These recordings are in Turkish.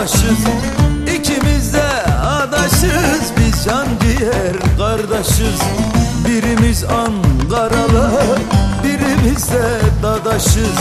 adaşız İkimiz de adaşız. Biz can ciğer kardeşiz. Birimiz Ankaralı Birimiz de dadaşız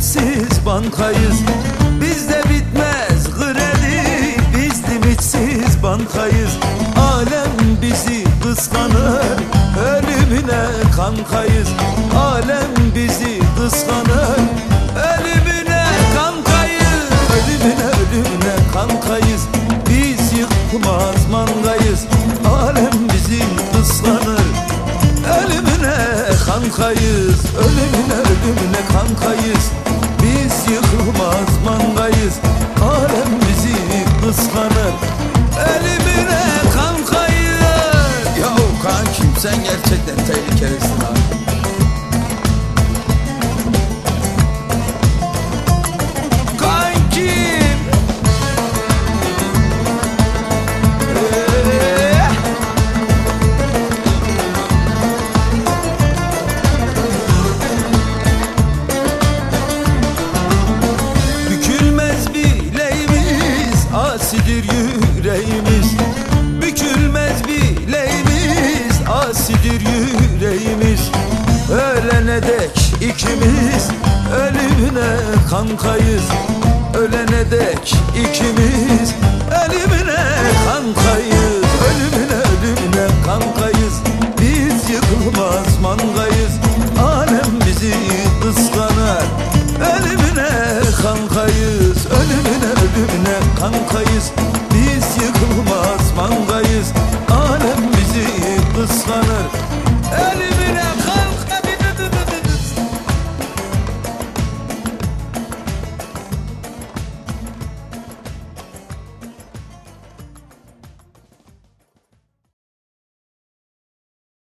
limitsiz bankayız. Bizde bitmez kredi Biz limitsiz bankayız. Alem bizi kıskanır Ölümüne kankayız. Alem bizi kıskanır kankayız Ölümüne ölümüne kankayız. Biz yıkılmaz mangayız Alem ikimiz. Ölümüne kankayız Ölene dek